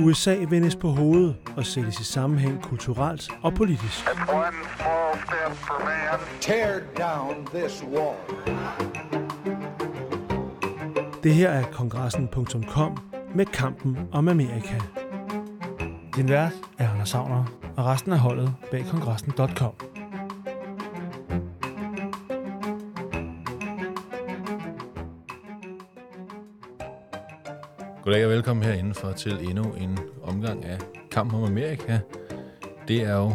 USA vendes på hovedet og sættes i sammenhæng kulturelt og politisk. Tear down this wall. Det her er kongressen.com med kampen om Amerika. Din vært er Anders Savner, og resten af holdet bag kongressen.com. Goddag og velkommen herinde for til endnu en omgang af Kamp om Amerika. Det er jo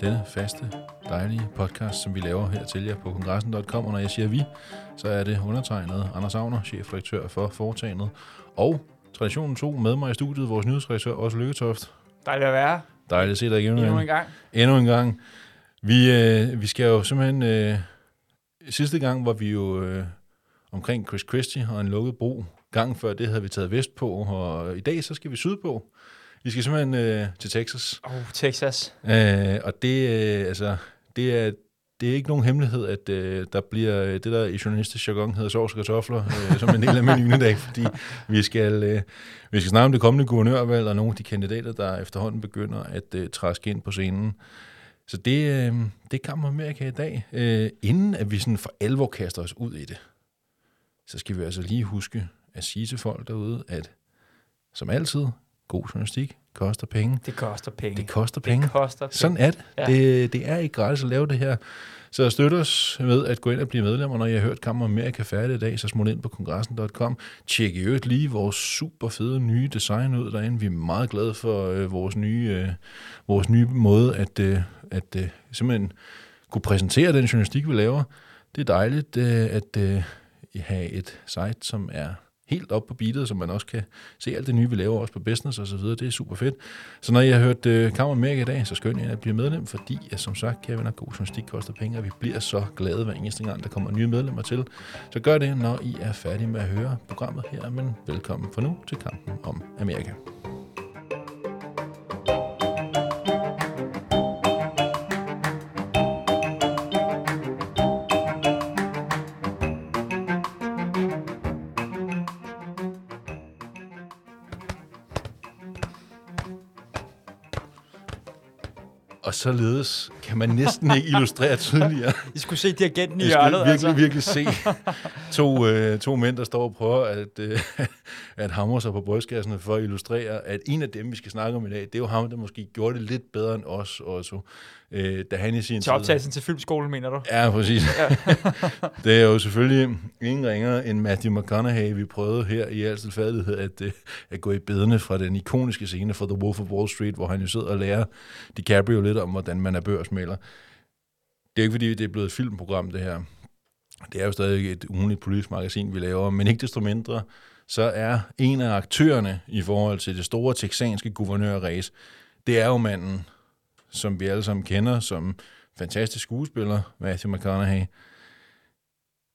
denne faste, dejlige podcast, som vi laver her til jer på kongressen.com. Og når jeg siger vi, så er det undertegnet Anders Agner, chefredaktør for foretagendet. Og traditionen to med mig i studiet, vores nyhedsredaktør Også Lykketoft. Dejligt at være. Dejligt at se dig igen. Endnu en gang. Endnu en gang. Vi, øh, vi skal jo simpelthen... Øh, sidste gang var vi jo øh, omkring Chris Christie og en lukket bro. Gang før det havde vi taget vest på, og i dag så skal vi sydpå. Vi skal simpelthen øh, til Texas. Oh, Texas. Øh, og det, øh, altså, det er, det er ikke nogen hemmelighed, at øh, der bliver øh, det, der i journalistisk jargon hedder sovs og kartofler, øh, som en del af menuen i dag, fordi vi skal, øh, vi skal snakke om det kommende guvernørvalg og nogle af de kandidater, der efterhånden begynder at øh, træske ind på scenen. Så det, øh, det er Kamp Amerika i dag. Øh, inden at vi sådan for alvor kaster os ud i det, så skal vi altså lige huske at sige til folk derude, at som altid, god journalistik koster penge. Det koster penge. Det koster penge. Det koster penge. Sådan er det. Ja. Det. Det er ikke gratis at lave det her. Så støt os med at gå ind og blive medlemmer. Når I har hørt Kammer Amerika færdig i dag, så smut ind på kongressen.com. Tjek i øvrigt lige vores super fede nye design ud derinde. Vi er meget glade for øh, vores, nye, øh, vores nye måde at, øh, at øh, simpelthen kunne præsentere den journalistik, vi laver. Det er dejligt øh, at øh, have et site, som er helt op på beatet, så man også kan se alt det nye, vi laver også på business og så videre. Det er super fedt. Så når I har hørt øh, Kammer Amerika i dag, så skynd jer at blive medlem, fordi at, som sagt, kære venner, god journalistik koster penge, og vi bliver så glade hver eneste gang, der kommer nye medlemmer til. Så gør det, når I er færdige med at høre programmet her, men velkommen for nu til kampen om Amerika. Og således kan man næsten ikke illustrere tydeligere. I skulle se dirigenten i Jeg skulle hjørnet, virkelig, altså. virkelig se to, øh, to mænd, der står og prøver at, øh, at hamre sig på brystkassen for at illustrere, at en af dem, vi skal snakke om i dag, det er jo ham, der måske gjorde det lidt bedre end os også, øh, da han i sin Til optagelsen til filmskolen, mener du? Ja, præcis. det er jo selvfølgelig ingen ringere end Matthew McConaughey, vi prøvede her i al stilfærdighed at, øh, at gå i bedene fra den ikoniske scene fra The Wolf of Wall Street, hvor han jo sidder og lærer DiCaprio lidt om, hvordan man er børsmaler. Det er jo ikke, fordi det er blevet et filmprogram, det her. Det er jo stadig et ugenligt politisk magasin, vi laver, men ikke desto mindre, så er en af aktørerne i forhold til det store texanske guvernørræs, det er jo manden, som vi alle sammen kender som fantastisk skuespiller, Matthew McConaughey.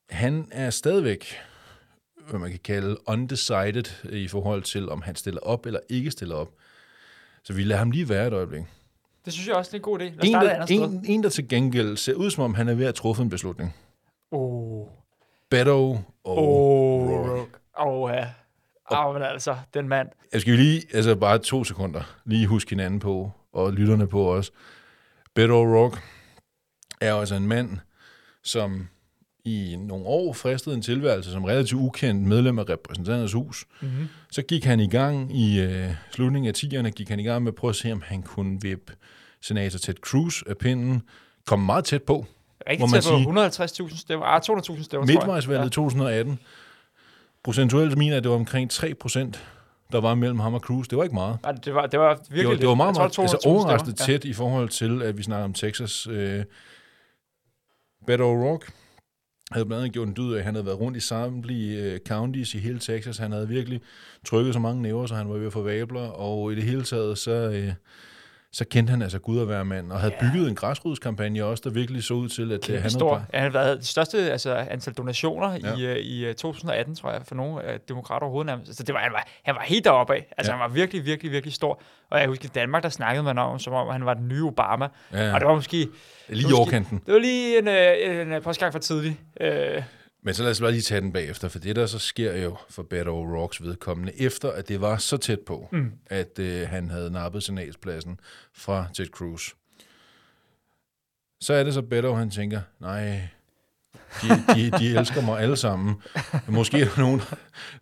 Han er stadigvæk, hvad man kan kalde undecided i forhold til, om han stiller op eller ikke stiller op. Så vi lader ham lige være et øjeblik. Det synes jeg også det er en god idé. Lad En der, en, en, der til gengæld ser ud, som om han er ved at træffe en beslutning. Åh. Beto og Åh. Åh, ja. Åh, men altså, den mand. Jeg skal lige, altså bare to sekunder, lige huske hinanden på, og lytterne på også. Beto O'Rourke er jo altså en mand, som i nogle år fristede en tilværelse som relativt ukendt medlem af repræsentanternes hus. Mm-hmm. Så gik han i gang i øh, slutningen af 10'erne, gik han i gang med at prøve at se, om han kunne vippe senator Ted Cruz af pinden. Kom meget tæt på. Rigtig man tæt på sige. 150.000 stemmer. Ah, 200.000 stemmer, tror jeg. Midtvejsvalget ja. 2018. Procentuelt mener jeg, det var omkring 3 procent, der var mellem ham og Cruz. Det var ikke meget. Nej, det var, det var virkelig Det var, det var meget, meget tror, altså 200.000 overraskende stemmer. tæt i forhold til, at vi snakker om Texas. Øh, Beto O'Rourke havde blandt andet gjort en dyd af, at han havde været rundt i samtlige øh, counties i hele Texas. Han havde virkelig trykket så mange næver, så han var ved at få vabler, og i det hele taget, så, øh, så kendte han altså Gud at være mand, og havde Ja. bygget en græsrodskampagne også, der virkelig så ud til, at øh, han Stor. havde... Han har været det største altså, antal donationer Ja. ja. i, øh, i øh, 2018, tror jeg, for nogle af demokrater overhovedet nærmest. Så det var, han, var, han var helt deroppe af. Altså, Ja. han var virkelig, virkelig, virkelig stor. Og jeg husker, i Danmark, der snakkede man om, som om han var den nye Obama. Ja. Og det var måske... Lige i overkanten. Det var lige en, øh, en øh, postgang for tidlig. Øh, Men så lad os bare lige tage den bagefter, for det der så sker jo for Beto O'Rourke's vedkommende, efter at det var så tæt på, mm. at øh, han havde nappet senatspladsen fra Ted Cruz. Så er det så Beto, han tænker, nej, de, de, de elsker mig alle sammen. Måske er nogen,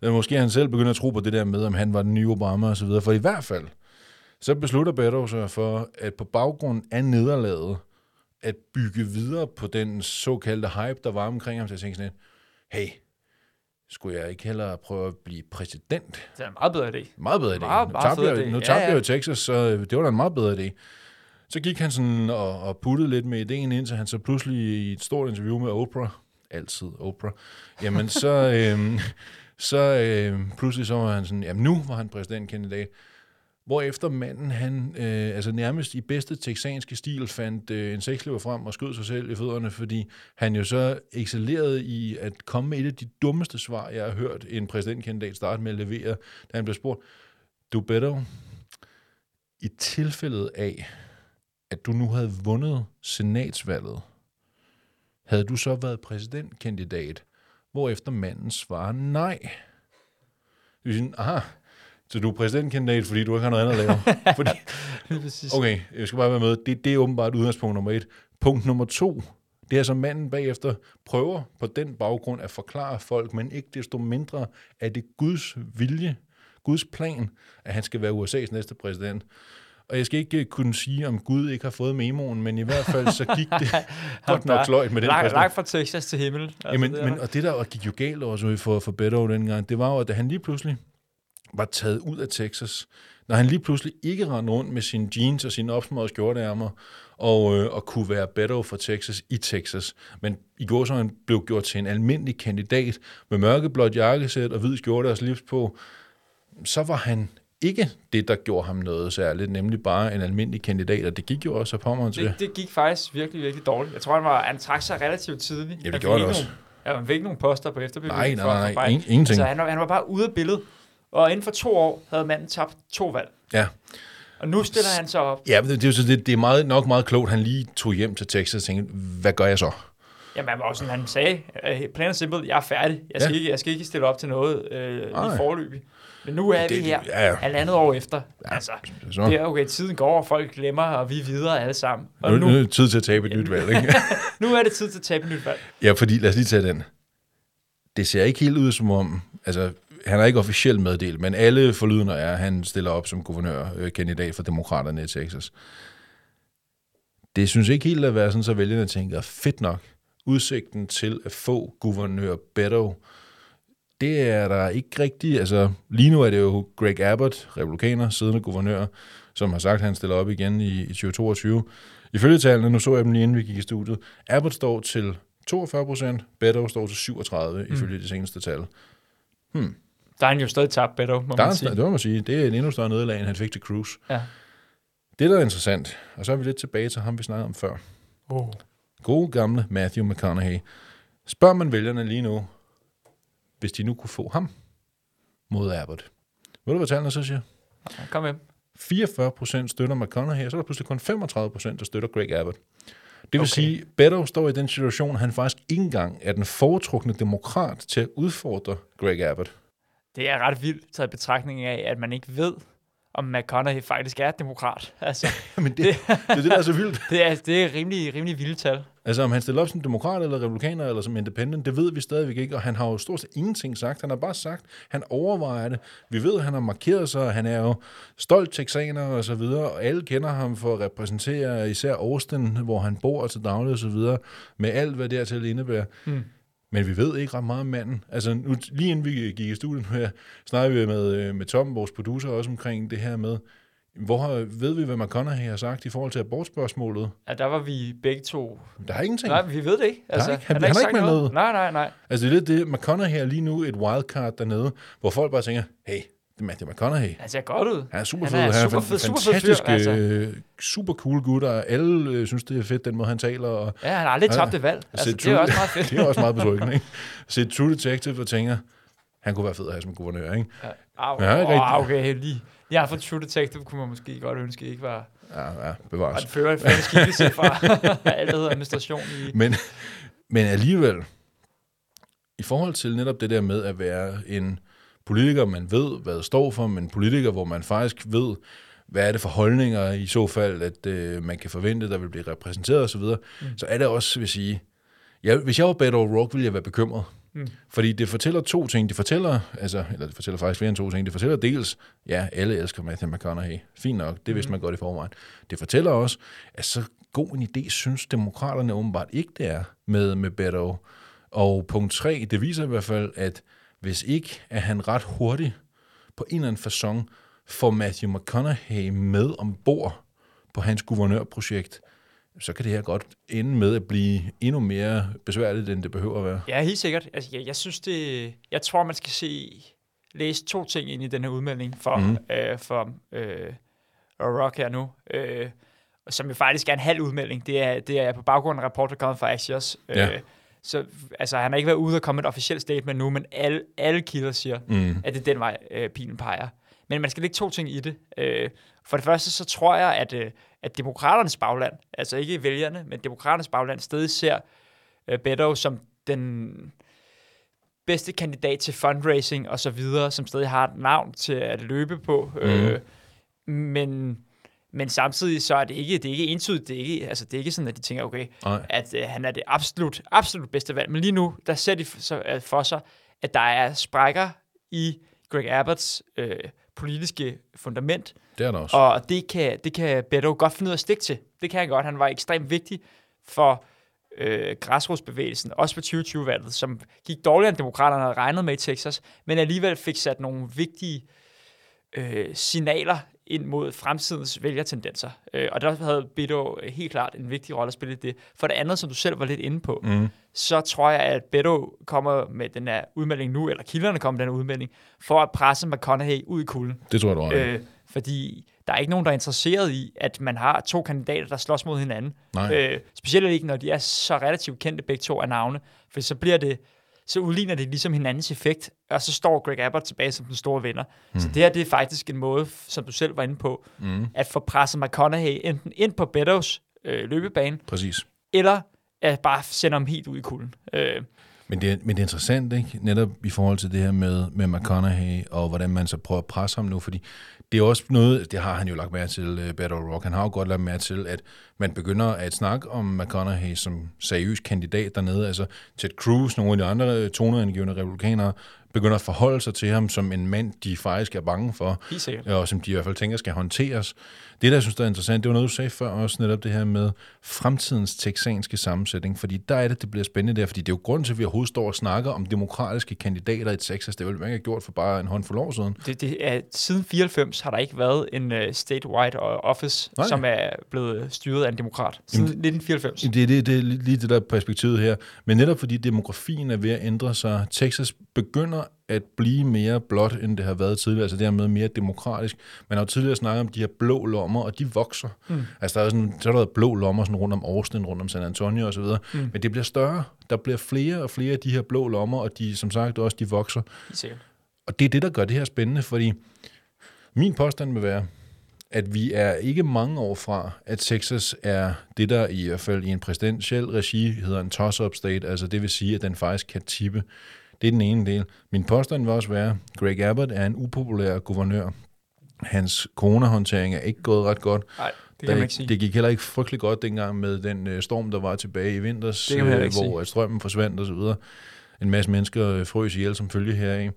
måske er han selv begynder at tro på det der med, om han var den nye Obama og så videre. For i hvert fald, så beslutter Beto sig for, at på baggrund af nederlaget, at bygge videre på den såkaldte hype, der var omkring ham, til at tænke sådan lidt, hey, skulle jeg ikke hellere prøve at blive præsident? det er en meget bedre idé. Meget bedre idé. Meget- nu tabte jeg, idé. nu Ja, tabte jeg ja. jo i Texas, så øh, det var da en meget bedre idé. Så gik han sådan og, og puttede lidt med ideen ind, så han så pludselig i et stort interview med Oprah, altid Oprah, jamen så, øhm, så øhm, pludselig så var han sådan, jamen nu var han præsidentkandidat. Hvorefter manden, han øh, altså nærmest i bedste texanske stil fandt øh, en sexlever frem og skød sig selv i fødderne, fordi han jo så excellerede i at komme med et af de dummeste svar, jeg har hørt en præsidentkandidat starte med at levere, da han blev spurgt, du better, i tilfældet af, at du nu havde vundet senatsvalget, havde du så været præsidentkandidat, hvorefter manden svarer nej. Det vil sige, aha, så du er præsidentkandidat, fordi du ikke har noget andet at lave. fordi, okay, jeg skal bare være med. Det, det er åbenbart udgangspunkt nummer et. Punkt nummer to, det er så manden bagefter prøver på den baggrund at forklare folk, men ikke desto mindre, at det Guds vilje, Guds plan, at han skal være USA's næste præsident. Og jeg skal ikke øh, kunne sige, om Gud ikke har fået memoen, men i hvert fald så gik det godt nok sløjt med den præsident. langt fra Texas til himmel. Altså, Jamen, det men, og det der og gik jo galt også for, for Beto dengang, det var jo, at da han lige pludselig var taget ud af Texas, når han lige pludselig ikke rendte rundt med sine jeans og sine opsmøgede skjorteærmer, og, øh, og kunne være Beto fra Texas i Texas, men i går så han blev gjort til en almindelig kandidat med mørkeblåt jakkesæt og hvid skjorte og slips på, så var han ikke det, der gjorde ham noget særligt, nemlig bare en almindelig kandidat, og det gik jo også af pommeren til. det, det gik faktisk virkelig, virkelig dårligt. Jeg tror, han, var, han trak sig relativt tidligt. Ja, det gjorde ikke også. Nogen, ja, han fik ikke nogen poster på efterbevilling. Nej, nej, nej, nej, ingen- ingenting. Altså, han, var- han var bare ude af billedet. Og inden for to år havde manden tabt to valg. Ja, Og nu stiller han sig op. Ja, men det, det, er det, det er meget, nok meget klogt, han lige tog hjem til Texas og tænkte, hvad gør jeg så? Jamen, også sådan, han sagde, øh, plain and simple, jeg er færdig. Jeg skal, Ja. ja. ikke, jeg skal ikke stille op til noget øh, Nej. i forløbig. Men nu er Det- vi her, ja, ja. halvandet år efter. Ja. Altså, Så, det er okay, tiden går, og folk glemmer, og vi er videre alle sammen. Og nu, nu, nu er det tid til at tabe et nyt valg, ikke? nu er det tid til at tabe et nyt valg. ja, fordi, lad os lige tage den. Det ser ikke helt ud som om, altså, han har ikke officielt meddelt, men alle forlydende er, at han stiller op som guvernørkandidat for demokraterne i Texas. Det synes ikke helt at være sådan, så vælgerne tænker, fedt nok, udsigten til at få guvernør Beto, det er der ikke rigtigt. Altså, lige nu er det jo Greg Abbott, republikaner, siddende guvernør, som har sagt, at han stiller op igen i, i 2022. Ifølge tallene, nu så jeg dem lige inden vi gik i studiet, Abbott står til 42 procent, Beto står til 37 mm. ifølge de seneste tal. Der er han jo stadig tabt, Beto, må Der er, man sige. det må man sige, det er en endnu større nederlag, end han fik til Cruz. Ja. Det, der er interessant, og så er vi lidt tilbage til ham, vi snakkede om før. Oh. Gode gamle Matthew McConaughey. Spørger man vælgerne lige nu, hvis de nu kunne få ham mod Abbott. Ved du, hvad tallene så siger? Kom med. 44 procent støtter McConaughey, og så er der pludselig kun 35 procent, der støtter Greg Abbott. Det vil Okay. okay. sige, Beto står i den situation, at han faktisk ikke engang er den foretrukne demokrat til at udfordre Greg Abbott. Det er ret vildt taget i betragtning af, at man ikke ved, om McConaughey faktisk er demokrat. Altså, Men det, det er det, der er så vildt. det er, det er rimelig, rimelig vilde tal. Altså, om han stiller op som demokrat eller republikaner eller som independent, det ved vi stadigvæk ikke, og han har jo stort set ingenting sagt. Han har bare sagt, han overvejer det. Vi ved, at han har markeret sig, han er jo stolt texaner og så videre, og alle kender ham for at repræsentere især Austin, hvor han bor til daglig og så videre, med alt, hvad dertil indebærer. Hmm. Men vi ved ikke ret meget om manden. Altså, nu, lige inden vi gik i studiet her, snakkede vi med, øh, med Tom, vores producer, også omkring det her med, Hvor ved vi, hvad McConaughey har sagt i forhold til abortspørgsmålet? Ja, der var vi begge to... Der er ingenting. Nej, vi ved det ikke. Altså, ikke- han- har han har sagt ikke meldt noget. Nej, nej, nej. Altså det er lidt det, McConaughey er lige nu et wildcard dernede, hvor folk bare tænker, hey, det er Matthew McConaughey. Han ser godt ud. Han er super Han fed. er Han er super fed- super fed fyr, fantastisk, altså. super cool gut, og alle øh, synes, det er fedt, den måde, han taler. Og Ja, han har aldrig tabt et valg. Altså, det er også meget fedt. det er også meget betryggende, ikke? Se True Detective og tænker, han kunne være fed at have som guvernør, ikke? Ja, au, Ja, ja, rigtig. oh, okay, lige. Ja, for True Detective kunne man måske godt ønske ikke var, Ja, ja, var bevares. en fører fører skikkelse fra alt, der hedder administration i... Men, men alligevel, i forhold til netop det der med at være en politiker, man ved, hvad det står for, men en politiker, hvor man faktisk ved, hvad er det for holdninger i så fald, at øh, man kan forvente, der vil blive repræsenteret osv., mm. så er det også, vil sige, jeg, hvis jeg var Beto O'Rourke, ville jeg være bekymret. Mm. Fordi det fortæller to ting. Det fortæller, altså, eller det fortæller faktisk flere end to ting. Det fortæller dels, ja, alle elsker Matthew McConaughey. Fint nok, det vidste man godt i forvejen. Det fortæller også, at så god en idé synes demokraterne åbenbart ikke, det er med, med Beto. Og punkt tre, det viser i hvert fald, at hvis ikke er han ret hurtigt på en eller anden façon får Matthew McConaughey med ombord på hans guvernørprojekt, så kan det her godt ende med at blive endnu mere besværligt, end det behøver at være. Ja, helt sikkert. Altså, jeg, jeg synes det... Jeg tror, man skal se... Læse to ting ind i den her udmelding for, mm. øh, for øh, Rock her nu. Øh, som jo faktisk er en halv udmelding. Det er, det er på baggrund af en rapport, der kommer fra Axios. Ja. Øh, så altså, han har ikke været ude og komme med et officielt statement nu, men alle, alle kilder siger, Mm. at det er den vej, øh, pilen peger. Men man skal lægge to ting i det. Øh, for det første, så tror jeg, at, øh, at demokraternes bagland, altså ikke vælgerne, men demokraternes bagland, stadig ser øh, Beto som den bedste kandidat til fundraising og så videre, som stadig har et navn til at løbe på. Mm. Øh, men, men samtidig så er det ikke, det er ikke entydigt, det er ikke, altså det er ikke sådan, at de tænker, okay, Nej. at øh, han er det absolut, absolut bedste valg. Men lige nu, der ser de f- så, øh, for sig, at der er sprækker i Greg Abbots øh, politiske fundament, Det er der også. og det kan, det kan Beto godt finde ud af at stikke til. Det kan han godt. Han var ekstremt vigtig for øh, græsrodsbevægelsen, også på 2020-valget, som gik dårligere end demokraterne havde regnet med i Texas, men alligevel fik sat nogle vigtige øh, signaler ind mod fremtidens vælgertendenser. Øh, og der havde Beto helt klart en vigtig rolle at spille i det. For det andet, som du selv var lidt inde på, Mm. så tror jeg, at Beto kommer med den her udmelding nu, eller kilderne kommer med den her udmelding, for at presse McConaughey ud i kulden. Det tror jeg, du har. Øh, fordi der er ikke nogen, der er interesseret i, at man har to kandidater, der slås mod hinanden. Nej. Øh, specielt ikke, når de er så relativt kendte begge to af navne. For så bliver det, så udligner det ligesom hinandens effekt, og så står Greg Abbott tilbage som den store vinder. Mm. Så det her, det er faktisk en måde, som du selv var inde på, mm. at få presset McConaughey enten ind på Beddows øh, løbebane, Præcis. eller at bare sende ham helt ud i kulden. Øh, men det, er, men det er interessant, ikke? Netop i forhold til det her med, med McConaughey, og hvordan man så prøver at presse ham nu, fordi det er også noget, det har han jo lagt mærke til, uh, Rock, han har jo godt lagt mærke til, at man begynder at snakke om McConaughey som seriøs kandidat dernede, altså Ted Cruz, nogle af de andre toneangivende republikanere, begynder at forholde sig til ham som en mand, de faktisk er bange for, og som de i hvert fald tænker skal håndteres. Det, der jeg synes, der er interessant, det var noget, du sagde før også, netop det her med fremtidens texanske sammensætning, fordi der er det, det bliver spændende der, fordi det er jo grunden til, at vi overhovedet står og snakker om demokratiske kandidater i Texas. Det er man ikke gjort for bare en håndfuld år siden. Det, det er, siden 94 har der ikke været en uh, statewide office, Nej. Som er blevet styret af en demokrat. Siden 1994. Det er det, det er lige det der perspektivet her. Men netop fordi demografien er ved at ændre sig, Texas begynder at blive mere blot, end det har været tidligere, altså dermed mere demokratisk. Man har jo tidligere snakket om de her blå lommer, og de vokser. Mm. Altså der er sådan, så har der blå lommer sådan rundt om Austin, rundt om San Antonio osv., mm. men det bliver større. Der bliver flere og flere af de her blå lommer, og de, som sagt også, de vokser. Sikkert. Og det er det, der gør det her spændende, fordi min påstand vil være, at vi er ikke mange år fra, at Texas er det, der i hvert fald i en præsidentiel regi hedder en toss-up state, altså det vil sige, at den faktisk kan tippe. Det er den ene del. Min påstand vil også være, at Greg Abbott er en upopulær guvernør. Hans coronahåndtering er ikke gået ret godt. Nej, det kan man ikke sige. Det gik heller ikke frygtelig godt dengang med den øh, storm, der var tilbage i vinters, Det kan øh, hvor at strømmen forsvandt videre. En masse mennesker øh, frøs ihjel som følge heraf.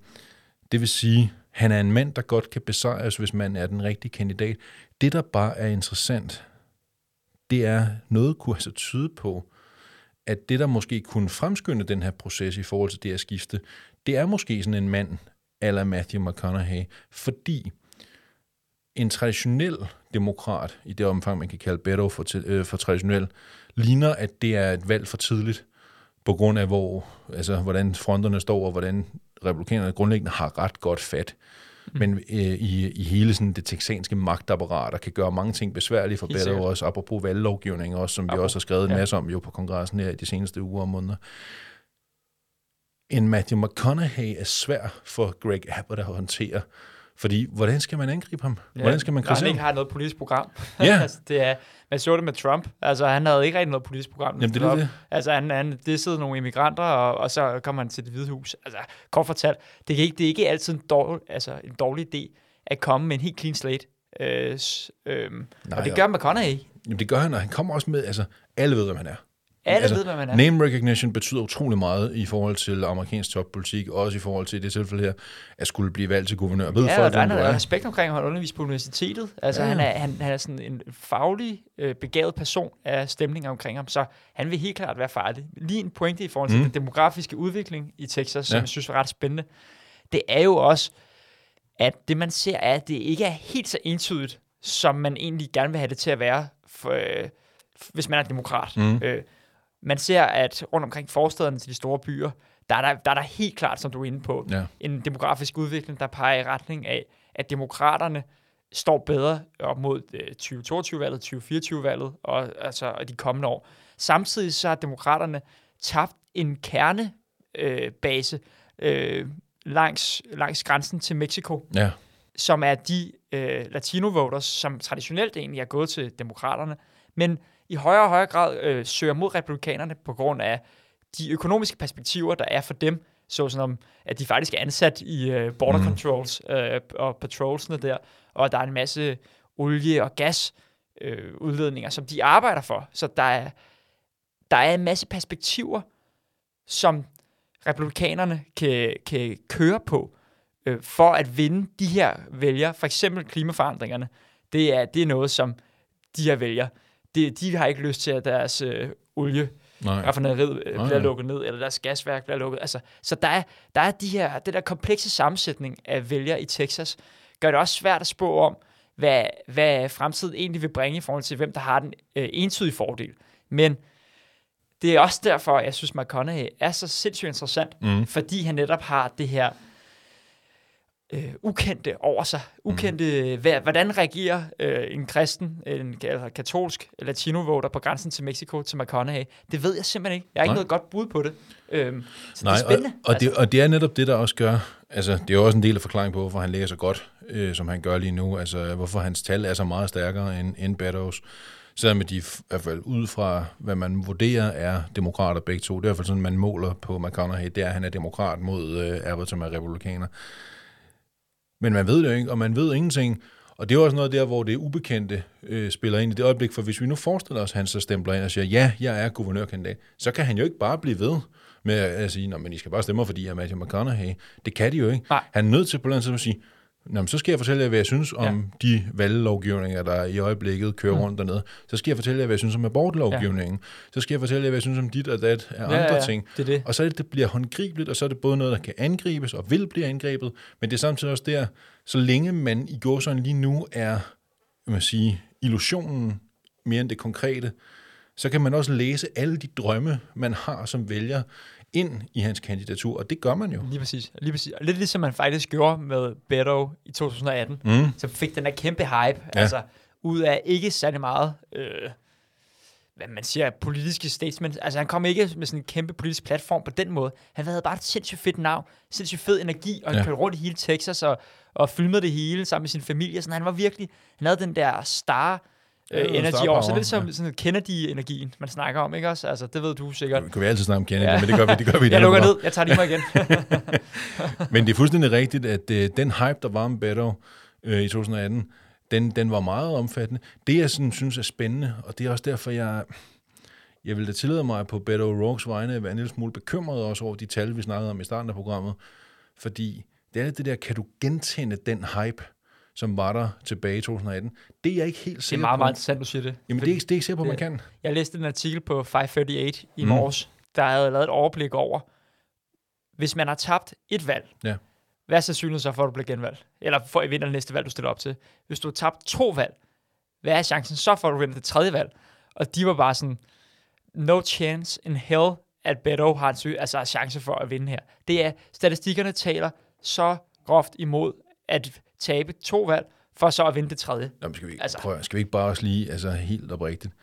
Det vil sige, han er en mand, der godt kan besejres, hvis man er den rigtige kandidat. Det, der bare er interessant, det er noget kunne altså tyde på, at det, der måske kunne fremskynde den her proces i forhold til det at skifte, det er måske sådan en mand, eller Matthew McConaughey, fordi en traditionel demokrat, i det omfang, man kan kalde Beto for, øh, for traditionel, ligner, at det er et valg for tidligt, på grund af, hvor, altså, hvordan fronterne står, og hvordan republikanerne grundlæggende har ret godt fat. Mm. Men øh, i, i hele sådan det texanske magtapparat, der kan gøre mange ting besværlige for sikkert. også apropos valglovgivning, også, som vi Apropos, også har skrevet en ja. masse om jo på kongressen her i de seneste uger og måneder. En Matthew McConaughey er svær for Greg Abbott at håndtere, fordi hvordan skal man angribe ham? Hvordan skal man Når han kritisere ikke ham? har noget politisk program. Ja. altså, det er, man så det med Trump. Altså, han havde ikke rigtig noget politisk program. Jamen, det er det. Altså, han, han dissede nogle immigranter, og, og så kom han til det hvide hus. Altså, kort fortalt, det er ikke, det er ikke altid en dårlig, altså, en dårlig idé at komme med en helt clean slate. Øh, øhm, Nej, og det gør McConaughey. Jamen, det gør han, og han kommer også med, altså, alle ved, hvem han er. Alle altså, ved, hvad man er. Name recognition betyder utrolig meget i forhold til amerikansk toppolitik, også i forhold til i det tilfælde her, at skulle blive valgt til guvernør. Ved Ja, folk, og der er er? respekt omkring, at han underviser på universitetet. Altså, Ja. Han, er, han, han er sådan en faglig, øh, begavet person af stemninger omkring ham, så han vil helt klart være farlig. Lige en pointe i forhold til Mm. den demografiske udvikling i Texas, som Ja. ja. jeg synes var ret spændende. Det er jo også, at det man ser er, at det ikke er helt så entydigt, som man egentlig gerne vil have det til at være, for, øh, hvis man er demokrat. Mm. Øh, man ser, at rundt omkring forstederne til de store byer, der er der, der er der helt klart, som du er inde på, Ja. en demografisk udvikling, der peger i retning af, at demokraterne står bedre op mod øh, 2022-valget, 2024-valget og, altså, og de kommende år. Samtidig så har demokraterne tabt en kernebase øh, base, øh, langs, langs grænsen til Mexico, Ja. som er de øh, latino-voters, som traditionelt egentlig er gået til demokraterne, men i højere og højere grad øh, søger mod republikanerne på grund af de økonomiske perspektiver, der er for dem, såsom om, at de faktisk er ansat i øh, border mm. controls øh, og patrolsene der, og der er en masse olie- og gas øh, udledninger, som de arbejder for. Så der er, der er en masse perspektiver, som republikanerne kan, kan køre på, øh, for at vinde de her vælgere. For eksempel klimaforandringerne. Det er, det er noget, som de her vælgere, det, de har ikke lyst til, at deres øh, olie raffineriet øh, bliver lukket ned, eller deres gasværk bliver lukket. Altså, så der er, der er de her, det der komplekse sammensætning af vælgere i Texas, gør det også svært at spå om, hvad, hvad fremtiden egentlig vil bringe i forhold til, hvem der har den øh, entydige fordel. Men det er også derfor, jeg synes, McConaughey er så sindssygt interessant, Mm. fordi han netop har det her øh, ukendte over sig. Ukendte, hvad, hvordan reagerer øh, en kristen, en altså, katolsk latino-voter på grænsen til Mexico til McConaughey? Det ved jeg simpelthen ikke. Jeg har ikke Nej. noget godt bud på det. Øhm, så Nej, det er spændende. Og, og, det, og det er netop det, der også gør, altså det er jo også en del af forklaringen på, hvorfor han ligger så godt, øh, som han gør lige nu, altså hvorfor hans tal er så meget stærkere end, end Beddows. Selvom de i hvert fald ud fra, hvad man vurderer er demokrater begge to, det er i hvert fald sådan, man måler på McConaughey, det er, at han er demokrat mod øh, Abbott, som er republikaner. Men man ved det jo ikke, og man ved ingenting. Og det er jo også noget der, hvor det ubekendte øh, spiller ind i det øjeblik, for hvis vi nu forestiller os, at han så stempler ind og siger, ja, jeg er guvernørkandidat, så kan han jo ikke bare blive ved med at, sige, Nå, men I skal bare stemme, fordi jeg er Matthew McConaughey. Det kan de jo ikke. Nej. Han er nødt til på et eller andet at sige, Nå, men så skal jeg fortælle jer, hvad jeg synes om ja. de valglovgivninger, der i øjeblikket kører mm. rundt dernede. Så skal jeg fortælle jer, hvad jeg synes om abortlovgivningen. Ja. Så skal jeg fortælle jer, hvad jeg synes om dit og dat af Ja, andre ja, ting. det det. Og så er det, det bliver håndgribeligt, og så er det både noget, der kan angribes og vil blive angrebet, men det er samtidig også der, så længe man i gåsøjne lige nu er, man sige, illusionen mere end det konkrete, så kan man også læse alle de drømme, man har som vælger, ind i hans kandidatur, og det gør man jo. Lige præcis. Lige præcis. Og lidt ligesom man faktisk gjorde med Beto i 2018, Mm. som fik den der kæmpe hype, ja. Altså ud af ikke særlig meget, øh, hvad man siger, politiske statements. Altså han kom ikke med sådan en kæmpe politisk platform på den måde. Han havde bare et sindssygt fedt navn, sindssygt fed energi, og han Ja. kørte rundt i hele Texas og, og filmede det hele sammen med sin familie. Sådan, han var virkelig, han havde den der star øh, det energy over, så power, lidt som sådan Kennedy-energien, man snakker om, ikke også? Altså, det ved du sikkert. Nu kan vi altid snakke om Kennedy, Ja. men det gør vi, det gør vi i Jeg lukker ned, jeg tager lige mig igen. Men det er fuldstændig rigtigt, at øh, den hype, der var om Beto øh, i 2018, den, den var meget omfattende. Det, jeg sådan, synes er spændende, og det er også derfor, jeg, jeg vil da tillade mig på Beto O'Rourke's vegne at være en lille smule bekymret også over de tal, vi snakkede om i starten af programmet. Fordi det er det der, kan du gentænde den hype, som var der tilbage i 2018? Det er jeg ikke helt Det er sikker meget, på. meget interessant, du siger det. Jamen, det er, ikke, det er ikke sikker på, at man det- kan. Jeg læste en artikel på 538 i Mm. morges, der havde lavet et overblik over, hvis man har tabt et valg, Ja. hvad er sandsynligheden så for, at du bliver genvalgt? Eller for at vinder det næste valg, du stiller op til? Hvis du har tabt to valg, hvad er chancen så for, at du vinder det tredje valg? Og de var bare sådan, no chance in hell, at Beto har en sy- altså, chance for at vinde her. Det er, statistikkerne taler så groft imod at tabe to valg, for så at vinde det tredje. Nå, skal, vi, Altså- altså. prøv, skal vi ikke bare også lige, altså helt oprigtigt,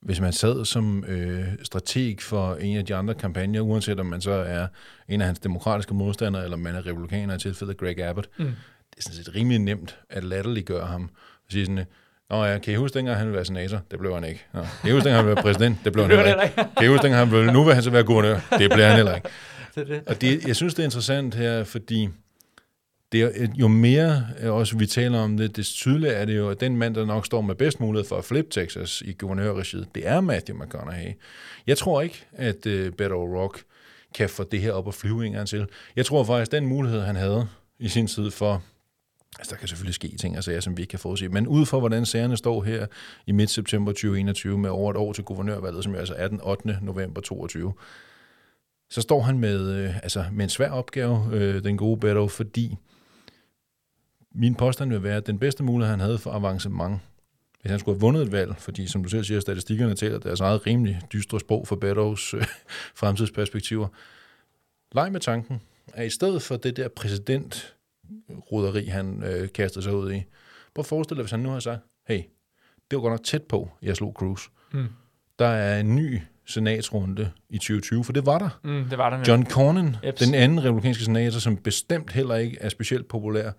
hvis man sad som øh, strateg for en af de andre kampagner, uanset om man så er en af hans demokratiske modstandere, eller man er republikaner i tilfældet Greg Abbott, mm. det er sådan set rimelig nemt at latterliggøre ham. Og sige sådan, Nå ja, kan I huske dengang, han ville være senator? Det blev han ikke. Nå, kan I huske dengang, han ville være præsident? Det blev han blev heller ikke. Kan I huske dengang, han ville, nu vil han så være guvernør? Det bliver han heller ikke. Det det. Og det, jeg synes, det er interessant her, fordi det er, jo øh, mere øh, også vi taler om det, desto tydeligere er det jo, at den mand, der nok står med bedst mulighed for at flippe Texas i guvernørregiet, det er Matthew McConaughey. Jeg tror ikke, at uh, Beto O'Rourke kan få det her op og flyve en gang til. Jeg tror faktisk, den mulighed, han havde i sin tid for Altså, der kan selvfølgelig ske ting og sager, som vi ikke kan forudse. Men ud fra, hvordan sagerne står her i midt-september 2021 med over et år til guvernørvalget, som jo altså er den 8. november 2022, så står han med, øh, altså med en svær opgave, øh, den gode Beto, fordi min påstand vil være, at den bedste mulighed, han havde for avancement, hvis han skulle have vundet et valg, fordi som du selv siger, statistikkerne taler deres eget rimelig dystre sprog for Betos øh, fremtidsperspektiver. Leg med tanken, at i stedet for det der præsidentroderi, han øh, kastede sig ud i, prøv at forestille dig, hvis han nu har sagt, hey, det var godt nok tæt på, jeg slog Cruz. Mm. Der er en ny senatsrunde i 2020, for det var der. Mm, det var der. John Cornyn, Jeps. den anden republikanske senator, som bestemt heller ikke er specielt populær.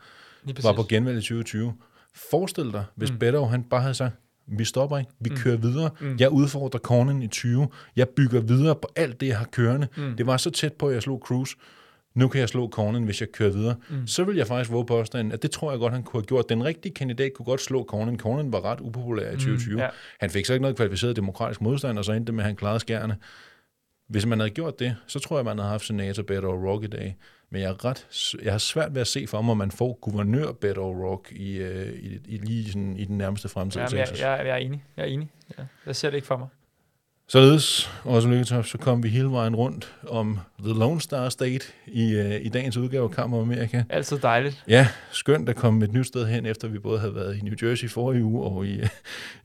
Var på genvalg i 2020. Forestil dig, hvis mm. Beto han bare havde sagt, vi stopper ikke, vi mm. kører videre, mm. jeg udfordrer Cornyn i 20, jeg bygger videre på alt det, jeg har kørende. Mm. Det var så tæt på, at jeg slog Cruz. Nu kan jeg slå Cornyn, hvis jeg kører videre. Mm. Så vil jeg faktisk våge påstanden, at det tror jeg godt, han kunne have gjort. Den rigtige kandidat kunne godt slå Cornyn. Cornyn var ret upopulær i 2020. ja. Han fik så ikke noget kvalificeret demokratisk modstand, og så endte det med, at han klarede skærene. Hvis man havde gjort det, så tror jeg, man havde haft senator Beto O'Rourke i dag. Men jeg, er ret, jeg har svært ved at se for mig, om man får guvernør Beto O'Rourke i, øh, i, i, lige sådan, i den nærmeste fremtid. Jamen, jeg, jeg, jeg er enig. Jeg er enig. Ja. Jeg ser det ikke for mig. Således, også Lykketoft, så kom vi hele vejen rundt om The Lone Star State i, øh, i dagens udgave af Kammer Amerika. Altid dejligt. Ja, skønt at komme et nyt sted hen, efter vi både havde været i New Jersey forrige uge og i,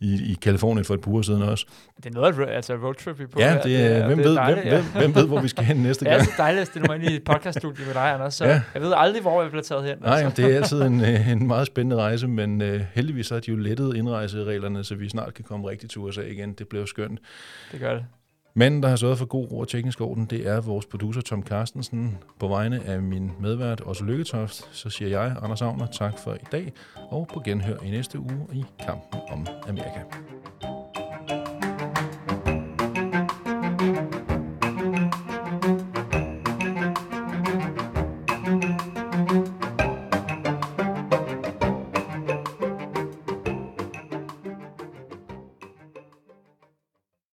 i, i Kalifornien for et par uger siden også. Det er noget af altså roadtrip, vi på Ja, her. det, er, hvem, det ved, dejligt, hvem, hvem, hvem ved, hvor vi skal hen næste Det er gang? altid dejligt at stille mig ind i et podcaststudie med dig, Anders. Så Ja. jeg ved aldrig, hvor jeg bliver taget hen. Nej, altså. det er altid en, øh, en meget spændende rejse, men øh, heldigvis så har de jo lettet indrejsereglerne, så vi snart kan komme rigtig til USA igen. Det bliver jo skønt. Det gør det. Manden, der har sørget for god ro og teknisk orden, det er vores producer Tom Carstensen. På vegne af min medvært Otto Lykketoft, så siger jeg, Anders Agner, tak for i dag, og på genhør i næste uge i Kampen om Amerika.